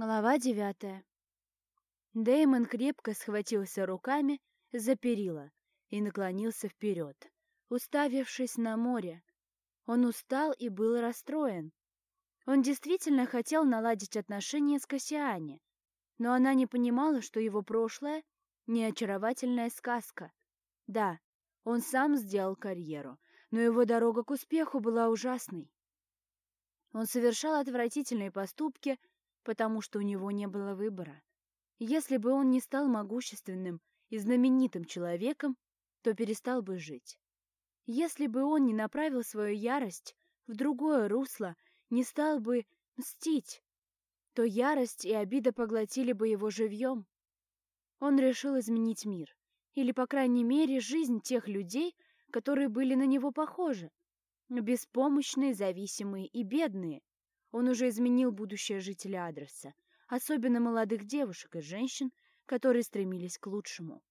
Глава девятая. Дэймон крепко схватился руками за перила и наклонился вперед, уставившись на море. Он устал и был расстроен. Он действительно хотел наладить отношения с Кассиане, но она не понимала, что его прошлое — не очаровательная сказка. Да, он сам сделал карьеру, но его дорога к успеху была ужасной. Он совершал отвратительные поступки — потому что у него не было выбора. Если бы он не стал могущественным и знаменитым человеком, то перестал бы жить. Если бы он не направил свою ярость в другое русло, не стал бы мстить, то ярость и обида поглотили бы его живьем. Он решил изменить мир, или, по крайней мере, жизнь тех людей, которые были на него похожи, беспомощные, зависимые и бедные, он уже изменил будущее жителя адреса, особенно молодых девушек и женщин, которые стремились к лучшему.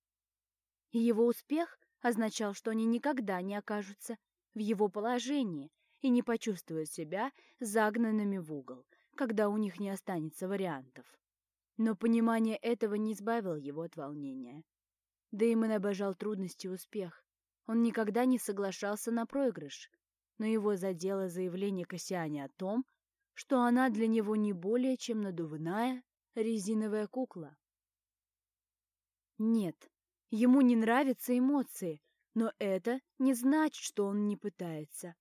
И его успех означал, что они никогда не окажутся в его положении и не почувствуют себя загнанными в угол, когда у них не останется вариантов. Но понимание этого не избавило его от волнения. Дэймон обожал трудности и успех. Он никогда не соглашался на проигрыш, но его задело заявление Кассиане о том, что она для него не более чем надувная резиновая кукла. Нет, ему не нравятся эмоции, но это не значит, что он не пытается.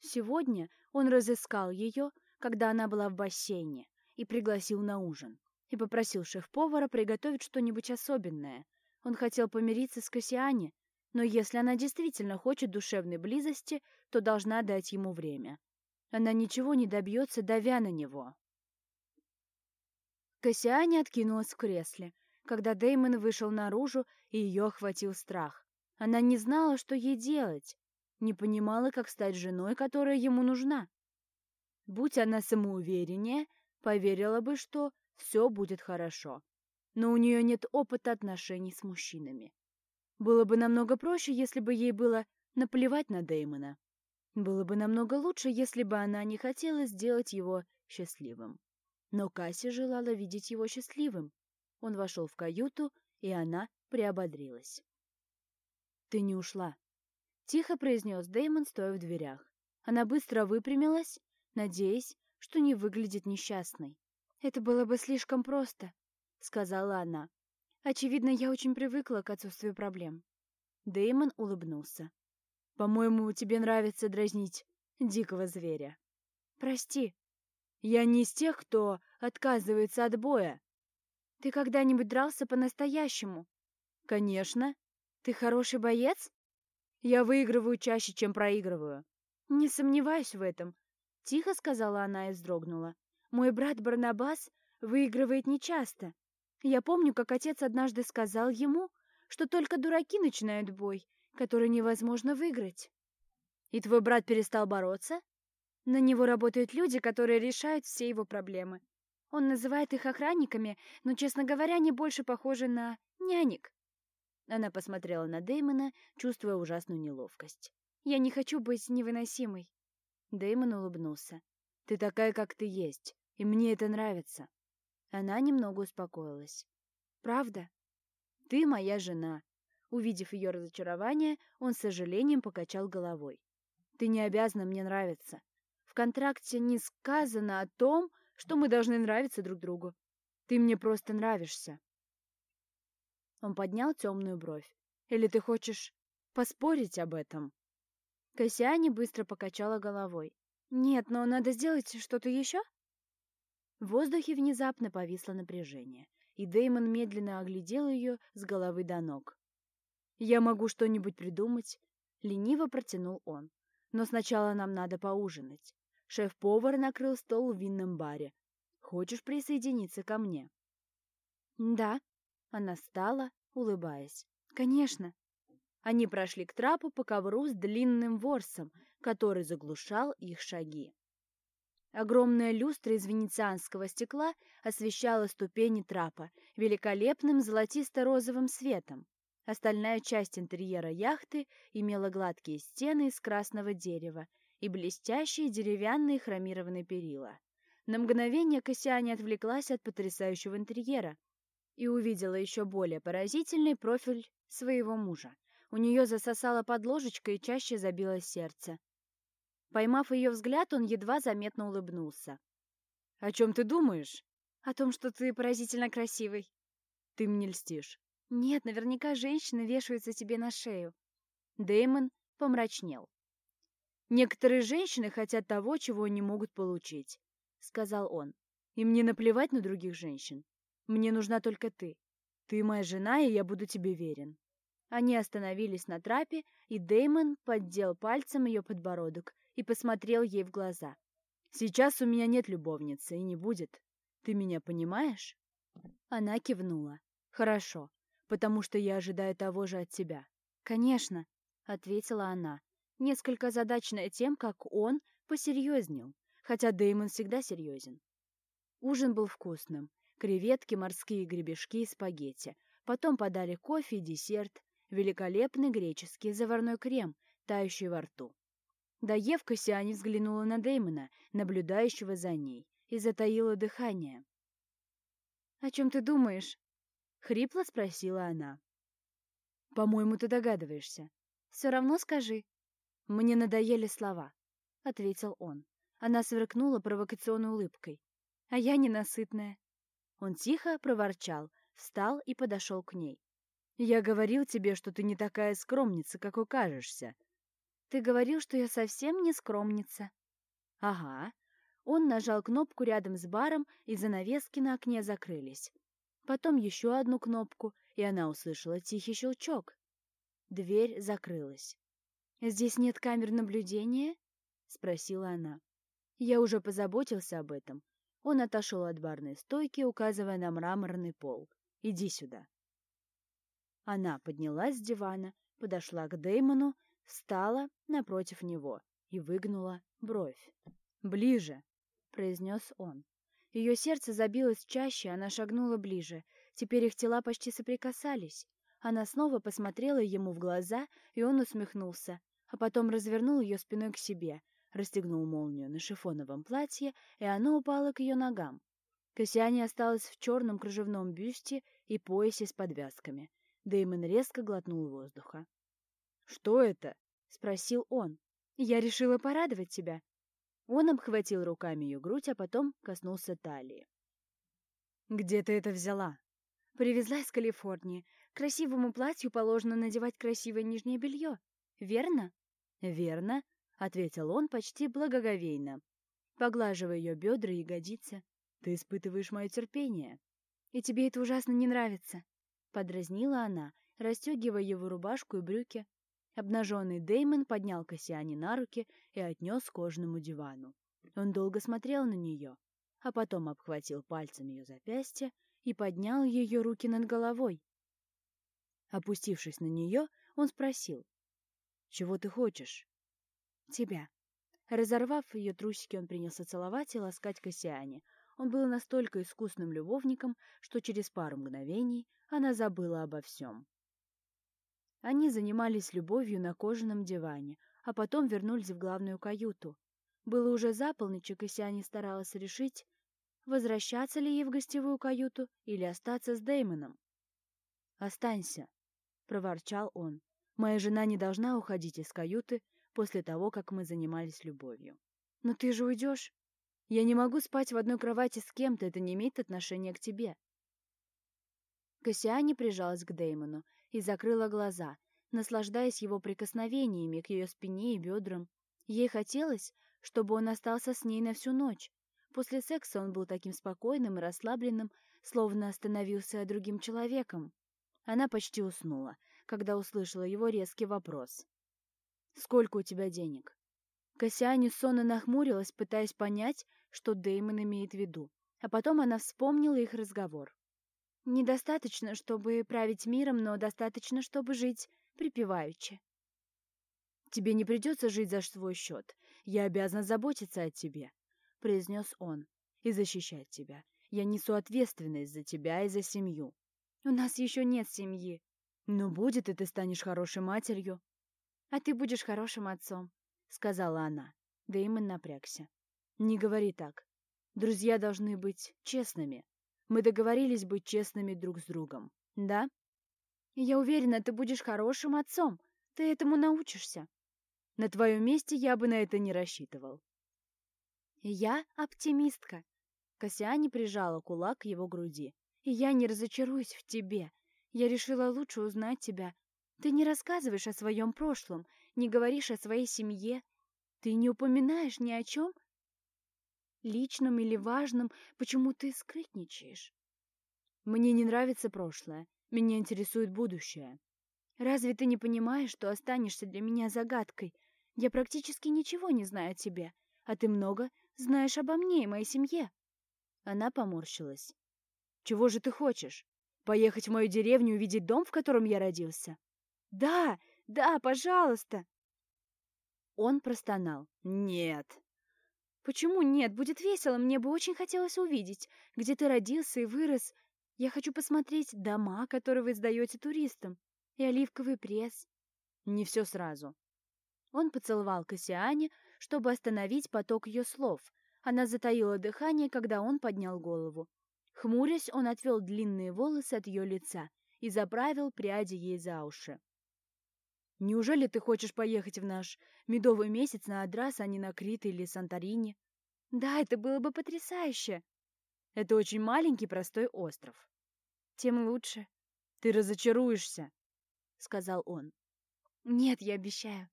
Сегодня он разыскал ее, когда она была в бассейне, и пригласил на ужин, и попросил шеф-повара приготовить что-нибудь особенное. Он хотел помириться с Кассиане, но если она действительно хочет душевной близости, то должна дать ему время. Она ничего не добьется, давя на него. Кассиане откинулась в кресле, когда Деймон вышел наружу, и ее охватил страх. Она не знала, что ей делать, не понимала, как стать женой, которая ему нужна. Будь она самоувереннее, поверила бы, что все будет хорошо. Но у нее нет опыта отношений с мужчинами. Было бы намного проще, если бы ей было наплевать на Дэймона. Было бы намного лучше, если бы она не хотела сделать его счастливым. Но Касси желала видеть его счастливым. Он вошел в каюту, и она приободрилась. «Ты не ушла», — тихо произнес Дэймон, стоя в дверях. Она быстро выпрямилась, надеясь, что не выглядит несчастной. «Это было бы слишком просто», — сказала она. «Очевидно, я очень привыкла к отсутствию проблем». Дэймон улыбнулся. По-моему, тебе нравится дразнить дикого зверя. Прости. Я не из тех, кто отказывается от боя. Ты когда-нибудь дрался по-настоящему? Конечно. Ты хороший боец? Я выигрываю чаще, чем проигрываю. Не сомневаюсь в этом. Тихо сказала она и вздрогнула. Мой брат Барнабас выигрывает нечасто. Я помню, как отец однажды сказал ему, что только дураки начинают бой, который невозможно выиграть. И твой брат перестал бороться? На него работают люди, которые решают все его проблемы. Он называет их охранниками, но, честно говоря, они больше похожи на нянек. Она посмотрела на Дэймона, чувствуя ужасную неловкость. «Я не хочу быть невыносимой». Дэймон улыбнулся. «Ты такая, как ты есть, и мне это нравится». Она немного успокоилась. «Правда? Ты моя жена, Увидев ее разочарование, он с сожалением покачал головой. «Ты не обязана мне нравиться. В контракте не сказано о том, что мы должны нравиться друг другу. Ты мне просто нравишься». Он поднял темную бровь. «Или ты хочешь поспорить об этом?» Кассиане быстро покачала головой. «Нет, но надо сделать что-то еще?» В воздухе внезапно повисло напряжение, и Деймон медленно оглядел ее с головы до ног. «Я могу что-нибудь придумать», — лениво протянул он. «Но сначала нам надо поужинать. Шеф-повар накрыл стол в винном баре. Хочешь присоединиться ко мне?» «Да», — она встала, улыбаясь. «Конечно». Они прошли к трапу по ковру с длинным ворсом, который заглушал их шаги. Огромная люстра из венецианского стекла освещала ступени трапа великолепным золотисто-розовым светом. Остальная часть интерьера яхты имела гладкие стены из красного дерева и блестящие деревянные хромированные перила. На мгновение Кассиане отвлеклась от потрясающего интерьера и увидела еще более поразительный профиль своего мужа. У нее засосало под ложечкой и чаще забилось сердце. Поймав ее взгляд, он едва заметно улыбнулся. «О чем ты думаешь?» «О том, что ты поразительно красивый». «Ты мне льстишь». «Нет, наверняка женщины вешаются тебе на шею». Дэймон помрачнел. «Некоторые женщины хотят того, чего не могут получить», — сказал он. «И мне наплевать на других женщин. Мне нужна только ты. Ты моя жена, и я буду тебе верен». Они остановились на трапе, и Дэймон поддел пальцем ее подбородок и посмотрел ей в глаза. «Сейчас у меня нет любовницы, и не будет. Ты меня понимаешь?» Она кивнула. «Хорошо, потому что я ожидаю того же от тебя». «Конечно», — ответила она, несколько задачная тем, как он посерьезнел, хотя Дэймон всегда серьезен. Ужин был вкусным. Креветки, морские гребешки и спагетти. Потом подали кофе и десерт, великолепный греческий заварной крем, тающий во рту. Доев, Кассиане взглянула на Дэймона, наблюдающего за ней, и затаила дыхание. «О чем ты думаешь?» — хрипло спросила она. «По-моему, ты догадываешься. Все равно скажи». «Мне надоели слова», — ответил он. Она сверкнула провокационной улыбкой. «А я ненасытная». Он тихо проворчал, встал и подошел к ней. «Я говорил тебе, что ты не такая скромница, какой кажешься». «Ты говорил, что я совсем не скромница». «Ага, он нажал кнопку рядом с баром, и занавески на окне закрылись. Потом еще одну кнопку, и она услышала тихий щелчок. Дверь закрылась. «Здесь нет камер наблюдения?» — спросила она. Я уже позаботился об этом. Он отошел от барной стойки, указывая на мраморный пол. «Иди сюда». Она поднялась с дивана, подошла к Дэймону, встала напротив него и выгнула бровь. «Ближе!» произнес он. Ее сердце забилось чаще, она шагнула ближе. Теперь их тела почти соприкасались. Она снова посмотрела ему в глаза, и он усмехнулся, а потом развернул ее спиной к себе, расстегнул молнию на шифоновом платье, и оно упало к ее ногам. Кассиане осталась в черном кружевном бюсте и поясе с подвязками. Дэймон резко глотнул воздуха. «Что это?» — спросил он. «Я решила порадовать тебя», он обхватил руками ее грудь, а потом коснулся талии. «Где ты это взяла?» «Привезла из Калифорнии. Красивому платью положено надевать красивое нижнее белье. Верно?» «Верно», — ответил он почти благоговейно, поглаживая ее бедра и ягодицы. «Ты испытываешь мое терпение». «И тебе это ужасно не нравится», — подразнила она, расстегивая его рубашку и брюки, Обнаженный Деймон поднял Кассиане на руки и отнес к кожаному дивану. Он долго смотрел на нее, а потом обхватил пальцем ее запястье и поднял ее руки над головой. Опустившись на нее, он спросил, «Чего ты хочешь?» «Тебя». Разорвав ее трусики, он принялся целовать и ласкать Кассиане. Он был настолько искусным любовником, что через пару мгновений она забыла обо всем. Они занимались любовью на кожаном диване, а потом вернулись в главную каюту. Было уже за и Кассиане старалась решить, возвращаться ли ей в гостевую каюту или остаться с Дэймоном. «Останься», — проворчал он. «Моя жена не должна уходить из каюты после того, как мы занимались любовью». «Но ты же уйдешь. Я не могу спать в одной кровати с кем-то, это не имеет отношения к тебе». Кассиане прижалась к Дэймону и закрыла глаза, наслаждаясь его прикосновениями к ее спине и бедрам. Ей хотелось, чтобы он остался с ней на всю ночь. После секса он был таким спокойным и расслабленным, словно становился другим человеком. Она почти уснула, когда услышала его резкий вопрос. «Сколько у тебя денег?» Кассиане сонно нахмурилась, пытаясь понять, что Дэймон имеет в виду. А потом она вспомнила их разговор. Недостаточно, чтобы править миром, но достаточно, чтобы жить припеваючи. «Тебе не придется жить за свой счет. Я обязан заботиться о тебе», — произнес он, — «и защищать тебя. Я несу ответственность за тебя и за семью». «У нас еще нет семьи». «Но будет, и ты станешь хорошей матерью». «А ты будешь хорошим отцом», — сказала она. Дэймон напрягся. «Не говори так. Друзья должны быть честными. Мы договорились быть честными друг с другом. Да? Я уверена, ты будешь хорошим отцом. Ты этому научишься. На твоем месте я бы на это не рассчитывал. Я оптимистка. Кассиане прижала кулак к его груди. Я не разочаруюсь в тебе. Я решила лучше узнать тебя. Ты не рассказываешь о своем прошлом, не говоришь о своей семье. Ты не упоминаешь ни о чем, личном или важном, почему ты скрытничаешь? Мне не нравится прошлое, меня интересует будущее. Разве ты не понимаешь, что останешься для меня загадкой? Я практически ничего не знаю о тебе, а ты много знаешь обо мне и моей семье. Она поморщилась. Чего же ты хочешь? Поехать в мою деревню и увидеть дом, в котором я родился? Да, да, пожалуйста. Он простонал. Нет. Почему нет? Будет весело. Мне бы очень хотелось увидеть, где ты родился и вырос. Я хочу посмотреть дома, которые вы сдаете туристам, и оливковый пресс. Не все сразу. Он поцеловал Кассиане, чтобы остановить поток ее слов. Она затаила дыхание, когда он поднял голову. Хмурясь, он отвел длинные волосы от ее лица и заправил пряди ей за уши. Неужели ты хочешь поехать в наш медовый месяц на Адрас, а не на Крит или Санторини? Да, это было бы потрясающе. Это очень маленький простой остров. Тем лучше. Ты разочаруешься, сказал он. Нет, я обещаю.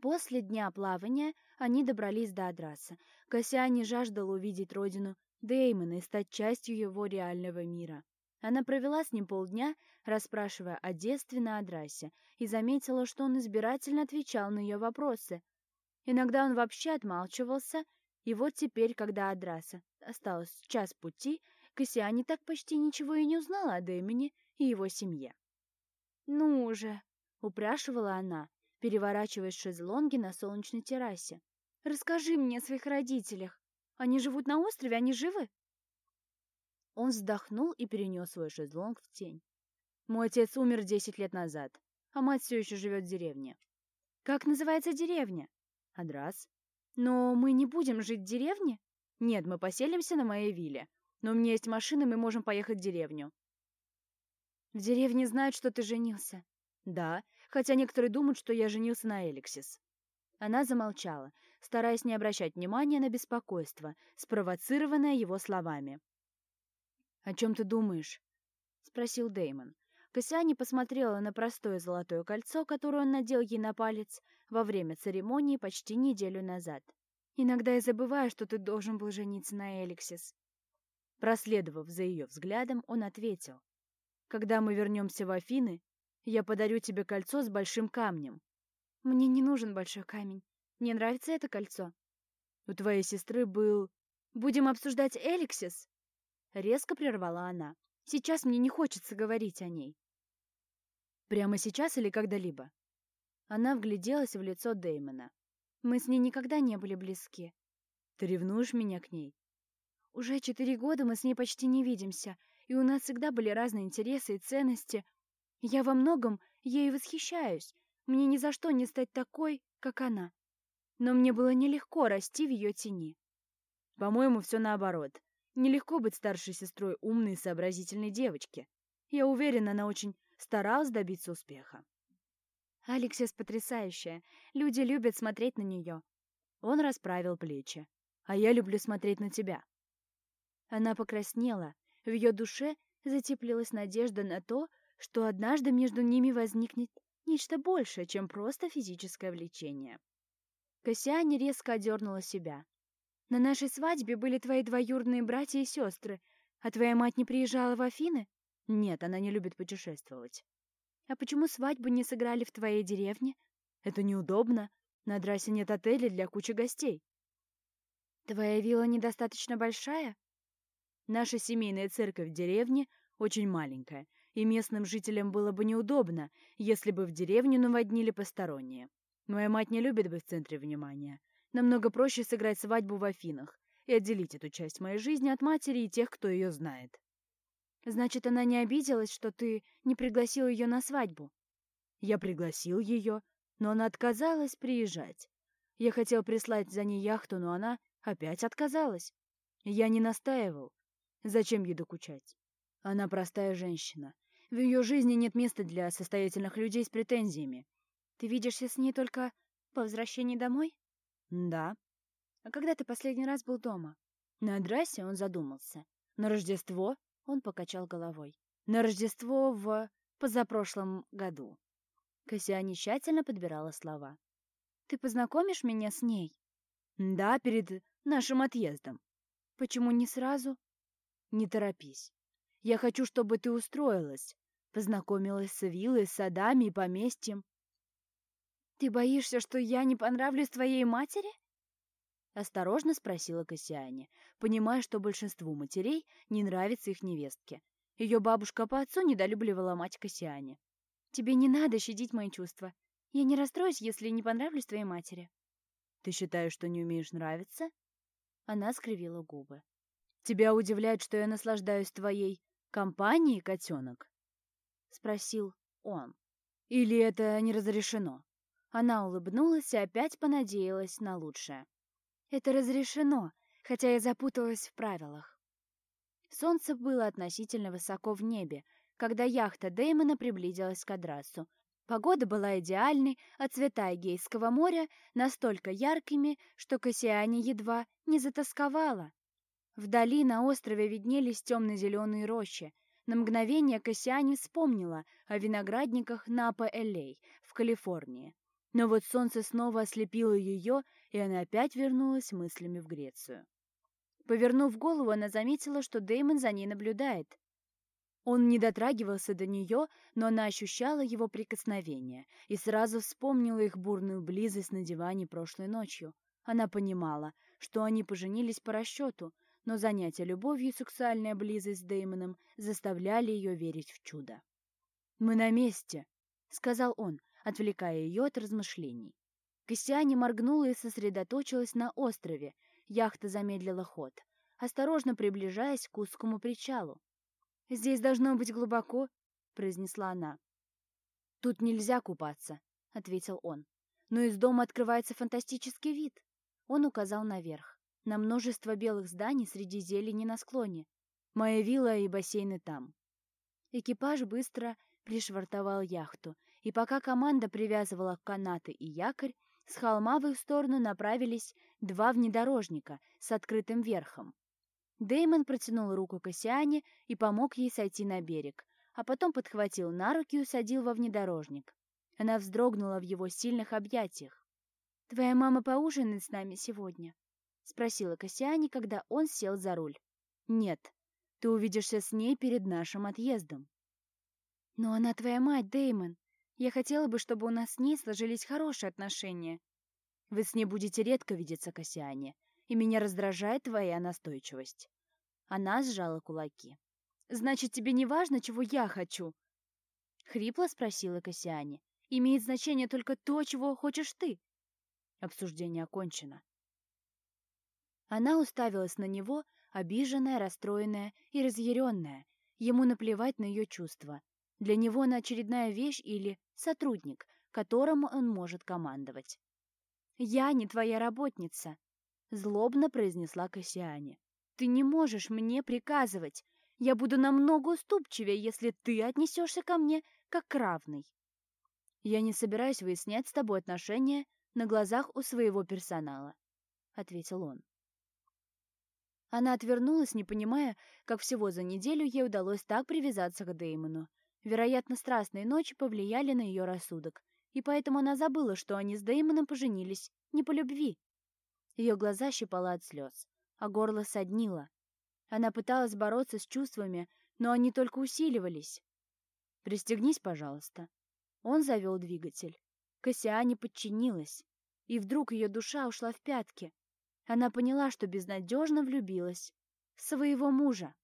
После дня плавания они добрались до Адраса. Кассиане жаждал увидеть родину Дэймона и стать частью его реального мира. Она провела с ним полдня, расспрашивая о детстве на Адрасе, и заметила, что он избирательно отвечал на ее вопросы. Иногда он вообще отмалчивался, и вот теперь, когда Адраса осталось час пути, Кассиане так почти ничего и не узнала о Дэмине и его семье. «Ну же!» — упрашивала она, переворачиваясь в шезлонге на солнечной террасе. «Расскажи мне о своих родителях. Они живут на острове, они живы?» Он вздохнул и перенес свой шезлонг в тень. «Мой отец умер десять лет назад, а мать все еще живет в деревне». «Как называется деревня?» «Адрас». «Но мы не будем жить в деревне?» «Нет, мы поселимся на моей вилле. Но у меня есть машина, мы можем поехать в деревню». «В деревне знают, что ты женился?» «Да, хотя некоторые думают, что я женился на Эликсис». Она замолчала, стараясь не обращать внимания на беспокойство, спровоцированное его словами. «О чем ты думаешь?» — спросил Деймон. Кассиане посмотрела на простое золотое кольцо, которое он надел ей на палец во время церемонии почти неделю назад. «Иногда я забываю, что ты должен был жениться на Эликсис». Проследовав за ее взглядом, он ответил. «Когда мы вернемся в Афины, я подарю тебе кольцо с большим камнем». «Мне не нужен большой камень. Мне нравится это кольцо». «У твоей сестры был...» «Будем обсуждать Эликсис?» Резко прервала она. Сейчас мне не хочется говорить о ней. Прямо сейчас или когда-либо? Она вгляделась в лицо Дэймона. Мы с ней никогда не были близки. Ты ревнуешь меня к ней? Уже четыре года мы с ней почти не видимся, и у нас всегда были разные интересы и ценности. Я во многом ей восхищаюсь. Мне ни за что не стать такой, как она. Но мне было нелегко расти в ее тени. По-моему, все наоборот. Нелегко быть старшей сестрой умной и сообразительной девочки. Я уверена, она очень старалась добиться успеха. Алексис потрясающая. Люди любят смотреть на нее. Он расправил плечи. А я люблю смотреть на тебя. Она покраснела. В ее душе затеплилась надежда на то, что однажды между ними возникнет нечто большее, чем просто физическое влечение. Кассиане резко одернула себя. На нашей свадьбе были твои двоюродные братья и сестры, а твоя мать не приезжала в Афины? Нет, она не любит путешествовать. А почему свадьбу не сыграли в твоей деревне? Это неудобно. На Драсе нет отеля для кучи гостей. Твоя вилла недостаточно большая? Наша семейная церковь в деревне очень маленькая, и местным жителям было бы неудобно, если бы в деревню наводнили посторонние. Моя мать не любит быть в центре внимания. Намного проще сыграть свадьбу в Афинах и отделить эту часть моей жизни от матери и тех, кто ее знает. Значит, она не обиделась, что ты не пригласил ее на свадьбу? Я пригласил ее, но она отказалась приезжать. Я хотел прислать за ней яхту, но она Опять отказалась. Я не настаивал. Зачем ей докучать? Она простая женщина. В ее жизни нет места для состоятельных людей с претензиями. Ты видишься с ней только по возвращении домой? Да. А когда ты последний раз был дома? На Адрасе он задумался. На Рождество он покачал головой. На Рождество в позапрошлом году. Кассиане тщательно подбирала слова. «Ты познакомишь меня с ней?» «Да, перед нашим отъездом». «Почему не сразу?» «Не торопись. Я хочу, чтобы ты устроилась, познакомилась с виллой, садами и поместьем». «Ты боишься, что я не понравлюсь твоей матери?» Осторожно спросила Кассиане, понимая, что большинству матерей не нравится их невестке. Ее бабушка по отцу недолюбливала мать Кассиане. «Тебе не надо щадить мои чувства. Я не расстроюсь, если не понравлюсь твоей матери». «Ты считаешь, что не умеешь нравиться?» Она скривила губы. «Тебя удивляет, что я наслаждаюсь твоей компанией, котенок?» Спросил он. «Или это не разрешено?» Она улыбнулась и опять понадеялась на лучшее. Это разрешено, хотя я запуталась в правилах. Солнце было относительно высоко в небе, когда яхта Дэймона приблизилась к Адрасу. Погода была идеальной, а цвета Эгейского моря настолько яркими, что Кассиане едва не затасковала. Вдали на острове виднелись темно-зеленые рощи. На мгновение Кассиане вспомнила о виноградниках Напа-Элей в Калифорнии. Но вот солнце снова ослепило ее, и она опять вернулась мыслями в Грецию. Повернув голову, она заметила, что Дэймон за ней наблюдает. Он не дотрагивался до нее, но она ощущала его прикосновение и сразу вспомнила их бурную близость на диване прошлой ночью. Она понимала, что они поженились по расчету, но занятия любовью и сексуальная близость с Дэймоном заставляли ее верить в чудо. «Мы на месте», — сказал он, отвлекая ее от размышлений. Костяне моргнула и сосредоточилась на острове. Яхта замедлила ход, осторожно приближаясь к узкому причалу. «Здесь должно быть глубоко», — произнесла она. «Тут нельзя купаться», — ответил он. «Но из дома открывается фантастический вид». Он указал наверх, на множество белых зданий среди зелени на склоне. «Моя вилла и бассейны там». Экипаж быстро пришвартовал яхту, и пока команда привязывала канаты и якорь, с холма в их сторону направились два внедорожника с открытым верхом. Деймон протянул руку Кассиане и помог ей сойти на берег, а потом подхватил на руки и усадил во внедорожник. Она вздрогнула в его сильных объятиях. «Твоя мама поужинает с нами сегодня?» — спросила Кассиане, когда он сел за руль. «Нет, ты увидишься с ней перед нашим отъездом». «Но она твоя мать, Деймон. Я хотела бы, чтобы у нас с ней сложились хорошие отношения. Вы с ней будете редко видеться, Кассиане, и меня раздражает твоя настойчивость». Она сжала кулаки. «Значит, тебе не важно, чего я хочу?» Хрипло спросила Кассиане. «Имеет значение только то, чего хочешь ты». Обсуждение окончено. Она уставилась на него, обиженная, расстроенная и разъяренная. Ему наплевать на ее чувства. Для него она очередная вещь или сотрудник, которому он может командовать. «Я не твоя работница», — злобно произнесла Кассиане. «Ты не можешь мне приказывать. Я буду намного уступчивее, если ты отнесешься ко мне как равный». «Я не собираюсь выяснять с тобой отношения на глазах у своего персонала», — ответил он. Она отвернулась, не понимая, как всего за неделю ей удалось так привязаться к Деймону. Вероятно, страстные ночи повлияли на ее рассудок, и поэтому она забыла, что они с Дэймоном поженились не по любви. Ее глаза щипало от слез, а горло соднило. Она пыталась бороться с чувствами, но они только усиливались. «Пристегнись, пожалуйста». Он завел двигатель. Кассиане подчинилась, и вдруг ее душа ушла в пятки. Она поняла, что безнадежно влюбилась в своего мужа.